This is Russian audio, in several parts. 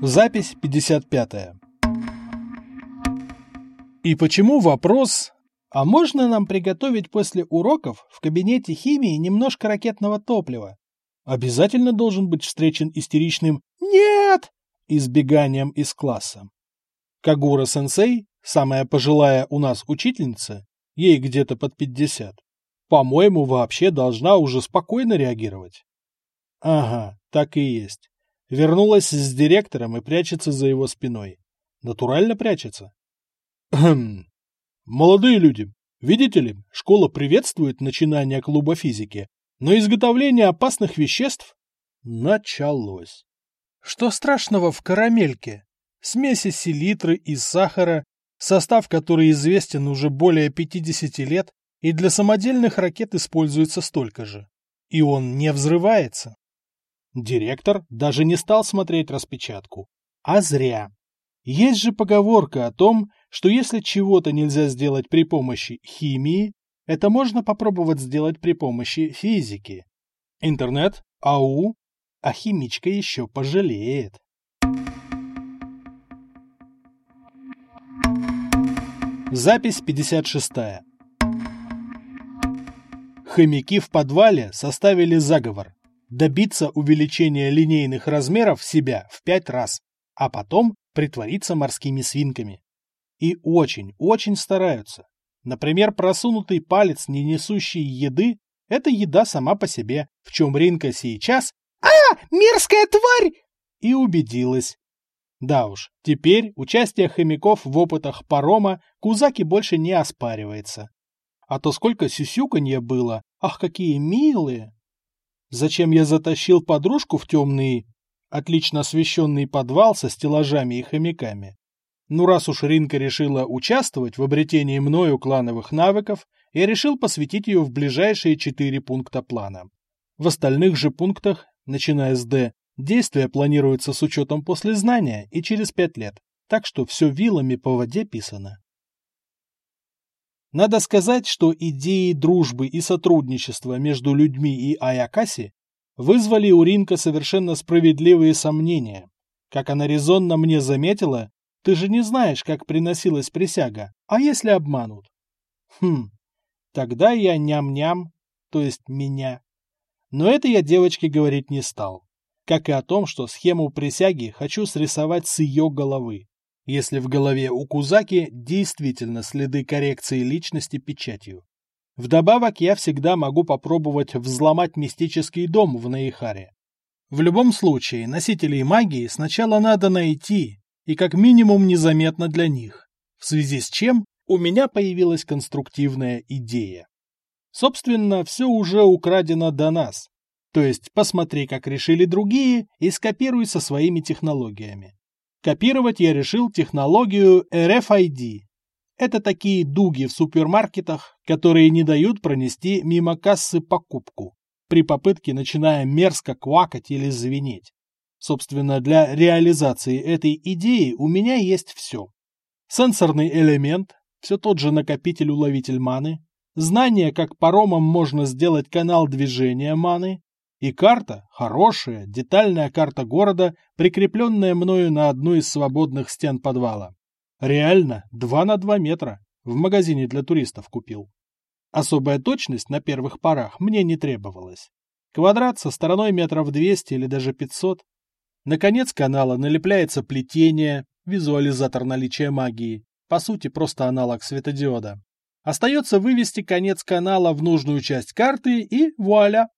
Запись 55. И почему вопрос «А можно нам приготовить после уроков в кабинете химии немножко ракетного топлива?» Обязательно должен быть встречен истеричным «Нет!» избеганием из класса. Кагура-сенсей, самая пожилая у нас учительница, ей где-то под 50, по-моему, вообще должна уже спокойно реагировать. Ага, так и есть. Вернулась с директором и прячется за его спиной. Натурально прячется. Хм. Молодые люди, видите ли, школа приветствует начинание клуба физики, но изготовление опасных веществ началось. Что страшного в карамельке? Смеси селитры и сахара, состав которой известен уже более 50 лет, и для самодельных ракет используется столько же. И он не взрывается. Директор даже не стал смотреть распечатку. А зря. Есть же поговорка о том, что если чего-то нельзя сделать при помощи химии, это можно попробовать сделать при помощи физики. Интернет, ау, а химичка еще пожалеет. Запись 56. Хомяки в подвале составили заговор добиться увеличения линейных размеров себя в пять раз, а потом притвориться морскими свинками. И очень, очень стараются. Например, просунутый палец, не несущий еды, это еда сама по себе, в чем Ринка сейчас «А, мерзкая тварь!» и убедилась. Да уж, теперь участие хомяков в опытах парома Кузаки больше не оспаривается. А то сколько сюсюканья было, ах, какие милые! Зачем я затащил подружку в темный, отлично освещенный подвал со стеллажами и хомяками? Ну, раз уж Ринка решила участвовать в обретении мною клановых навыков, я решил посвятить ее в ближайшие четыре пункта плана. В остальных же пунктах, начиная с Д, действия планируются с учетом после знания и через пять лет, так что все вилами по воде писано. Надо сказать, что идеи дружбы и сотрудничества между людьми и Аякаси вызвали у Ринка совершенно справедливые сомнения. Как она резонно мне заметила, ты же не знаешь, как приносилась присяга, а если обманут? Хм, тогда я ням-ням, то есть меня. Но это я девочке говорить не стал. Как и о том, что схему присяги хочу срисовать с ее головы если в голове у Кузаки действительно следы коррекции личности печатью. Вдобавок я всегда могу попробовать взломать мистический дом в Наихаре. В любом случае, носителей магии сначала надо найти, и как минимум незаметно для них, в связи с чем у меня появилась конструктивная идея. Собственно, все уже украдено до нас. То есть посмотри, как решили другие, и скопируй со своими технологиями. Копировать я решил технологию RFID. Это такие дуги в супермаркетах, которые не дают пронести мимо кассы покупку, при попытке начиная мерзко квакать или звенеть. Собственно, для реализации этой идеи у меня есть все. Сенсорный элемент, все тот же накопитель-уловитель маны, знание, как паромом можно сделать канал движения маны, и карта, хорошая, детальная карта города, прикрепленная мною на одну из свободных стен подвала. Реально, 2 на 2 метра. В магазине для туристов купил. Особая точность на первых порах мне не требовалась. Квадрат со стороной метров 200 или даже 500. На конец канала налепляется плетение, визуализатор наличия магии, по сути просто аналог светодиода. Остается вывести конец канала в нужную часть карты и вуаля,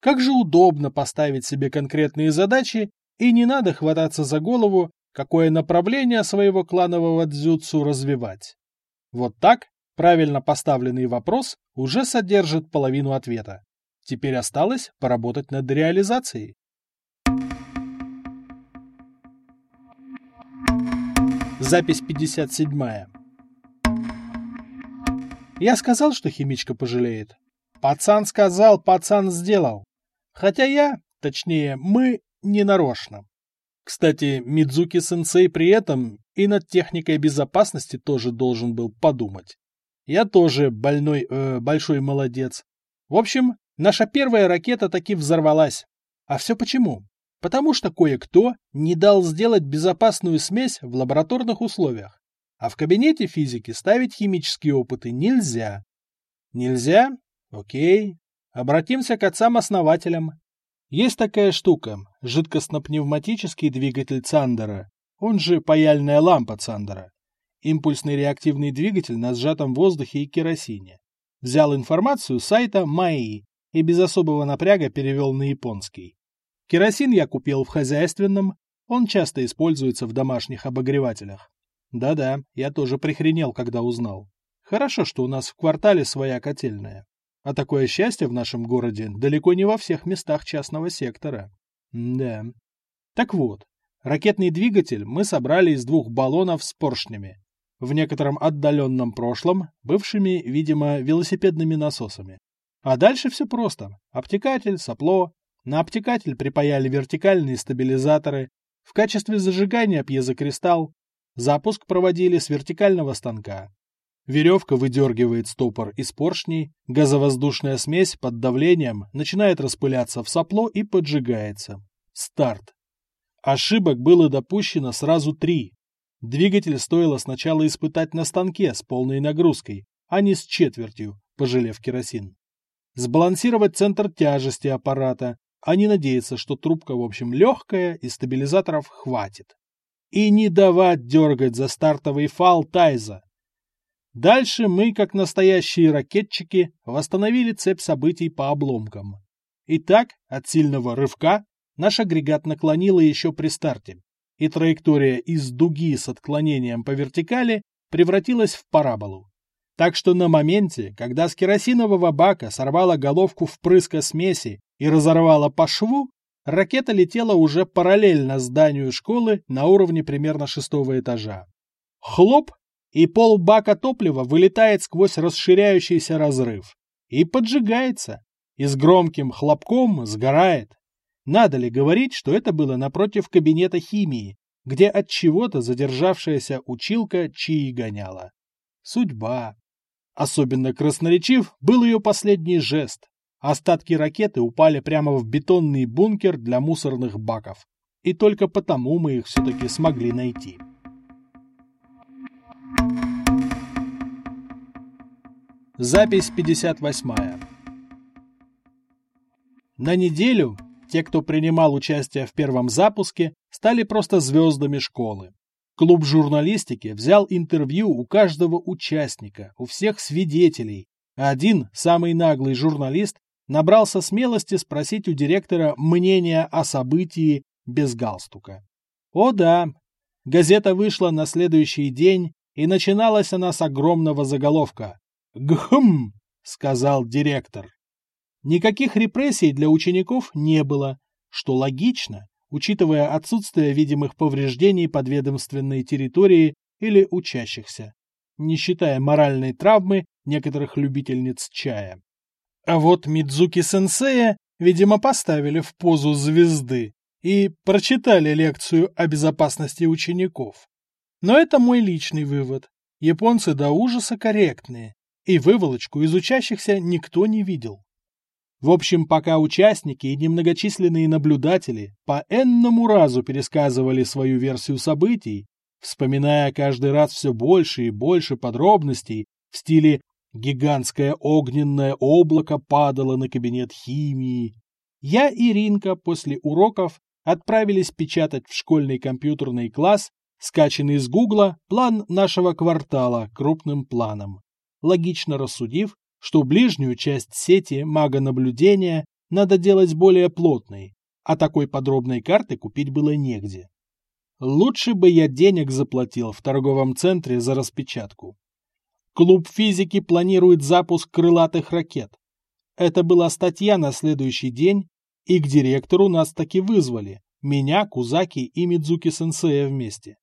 как же удобно поставить себе конкретные задачи, и не надо хвататься за голову, какое направление своего кланового дзюцу развивать. Вот так правильно поставленный вопрос уже содержит половину ответа. Теперь осталось поработать над реализацией. Запись 57. Я сказал, что химичка пожалеет. Пацан сказал, пацан сделал. Хотя я, точнее, мы, не нарочно. Кстати, Мидзуки-сенсей при этом и над техникой безопасности тоже должен был подумать. Я тоже больной, э, большой молодец. В общем, наша первая ракета таки взорвалась. А все почему? потому что кое-кто не дал сделать безопасную смесь в лабораторных условиях. А в кабинете физики ставить химические опыты нельзя. Нельзя? Окей. Обратимся к отцам-основателям. Есть такая штука – жидкостно-пневматический двигатель Цандера, он же паяльная лампа Цандера. Импульсный реактивный двигатель на сжатом воздухе и керосине. Взял информацию с сайта МАИ и без особого напряга перевел на японский. Керосин я купил в хозяйственном, он часто используется в домашних обогревателях. Да-да, я тоже прихренел, когда узнал. Хорошо, что у нас в квартале своя котельная. А такое счастье в нашем городе далеко не во всех местах частного сектора. Да. Так вот, ракетный двигатель мы собрали из двух баллонов с поршнями. В некотором отдаленном прошлом, бывшими, видимо, велосипедными насосами. А дальше все просто. Обтекатель, сопло. На обтекатель припаяли вертикальные стабилизаторы. В качестве зажигания пьезокристалл. Запуск проводили с вертикального станка. Веревка выдергивает стопор из поршней, газовоздушная смесь под давлением начинает распыляться в сопло и поджигается. Старт. Ошибок было допущено сразу три. Двигатель стоило сначала испытать на станке с полной нагрузкой, а не с четвертью, пожалев керосин. Сбалансировать центр тяжести аппарата, а не надеяться, что трубка в общем легкая и стабилизаторов хватит. И не давать дергать за стартовый фал Тайза, Дальше мы, как настоящие ракетчики, восстановили цепь событий по обломкам. Итак, от сильного рывка наш агрегат наклонило еще при старте, и траектория из дуги с отклонением по вертикали превратилась в параболу. Так что на моменте, когда с керосинового бака сорвала головку впрыска смеси и разорвала по шву, ракета летела уже параллельно зданию школы на уровне примерно шестого этажа. Хлоп, и полбака топлива вылетает сквозь расширяющийся разрыв и поджигается, и с громким хлопком сгорает. Надо ли говорить, что это было напротив кабинета химии, где от чего-то задержавшаяся училка чаи гоняла? Судьба. Особенно красноречив был ее последний жест. Остатки ракеты упали прямо в бетонный бункер для мусорных баков. И только потому мы их все-таки смогли найти. Запись 58. На неделю те, кто принимал участие в первом запуске, стали просто звездами школы. Клуб журналистики взял интервью у каждого участника, у всех свидетелей. один, самый наглый журналист, набрался смелости спросить у директора мнения о событии без галстука. О да, газета вышла на следующий день, и начиналась она с огромного заголовка «Гхм!» — сказал директор. Никаких репрессий для учеников не было, что логично, учитывая отсутствие видимых повреждений подведомственной территории или учащихся, не считая моральной травмы некоторых любительниц чая. А вот Мидзуки-сенсея, видимо, поставили в позу звезды и прочитали лекцию о безопасности учеников. Но это мой личный вывод. Японцы до ужаса корректные, и выволочку из учащихся никто не видел. В общем, пока участники и немногочисленные наблюдатели по энному разу пересказывали свою версию событий, вспоминая каждый раз все больше и больше подробностей в стиле «гигантское огненное облако падало на кабинет химии», я и Ринка после уроков отправились печатать в школьный компьютерный класс, скачанный из Гугла, план нашего квартала крупным планом логично рассудив, что ближнюю часть сети мага-наблюдения надо делать более плотной, а такой подробной карты купить было негде. Лучше бы я денег заплатил в торговом центре за распечатку. Клуб физики планирует запуск крылатых ракет. Это была статья на следующий день, и к директору нас таки вызвали, меня, Кузаки и Мидзуки-сенсея вместе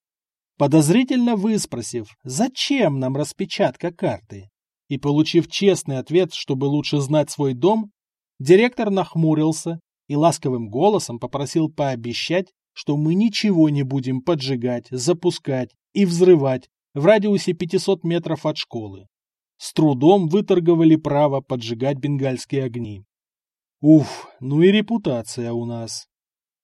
подозрительно выспросив, зачем нам распечатка карты, и получив честный ответ, чтобы лучше знать свой дом, директор нахмурился и ласковым голосом попросил пообещать, что мы ничего не будем поджигать, запускать и взрывать в радиусе 500 метров от школы. С трудом выторговали право поджигать бенгальские огни. Уф, ну и репутация у нас.